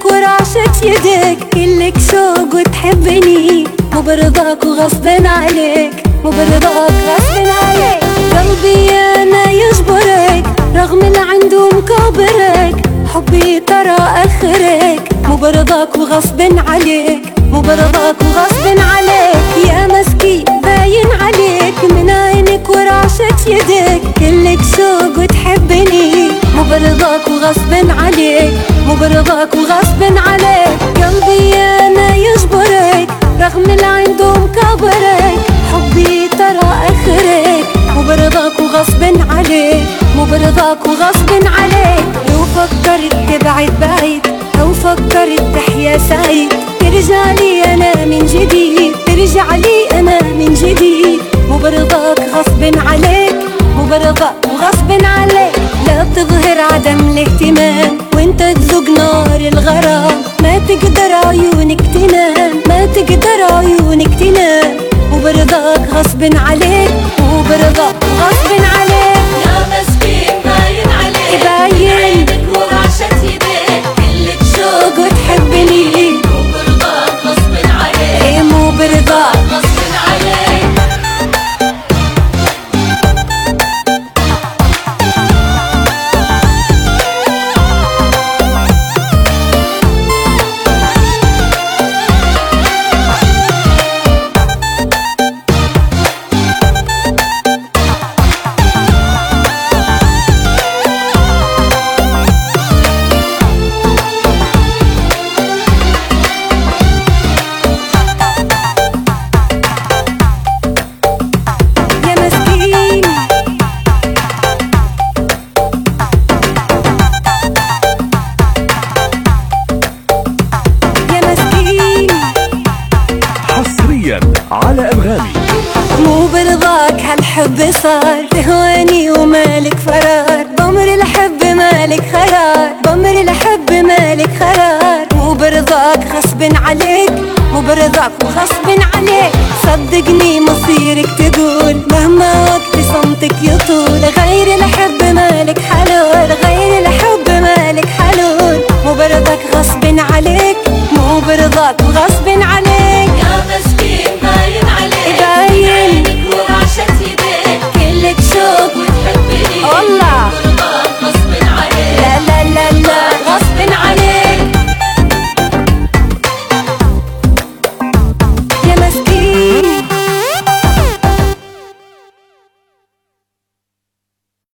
عينك ورعشة يدك كلك شوق وتحبني. مو برضاك وغصب عليك. مو برضاك غصب عليك. قلبي أنا يجبرك. رغم اللي عنده مكابرك. حبي ترى آخرك. مو برضاك وغصب عليك. مو برضاك وغصب عليك. برضاك وغصب عليك مو برضاك وغصب عليك. قلبي أنا يجبرك رغم اللي عنده مكابرك حبي ترى آخرك مو برضاك وغصب عليك مو برضاك وغصب عليك. لو فكرت تبعد بعيد أو فكرت تحيا سعيد ترجع لي أنا من جديد ترجع لي أنا من الاهتمام. وانت تذوق نار الغرام. ما تقدر عيونك تنام. ما تقدر عيونك تنام. وبرضاك غصب عليك. وبرضاك غصب عليك الحب صار تهواني ومالك فرار. بمر الحب مالك خرار. بمر الحب مالك خرار. مو برضاك غصب عليك مو برضاك وغصب عليك. صدقني مصيرك تقول مهما وقت صمتك يطول. غير الحب مالك حلول غير الحب مالك حلول. مو برضاك غصب عليك مو برضاك وغصب عليك.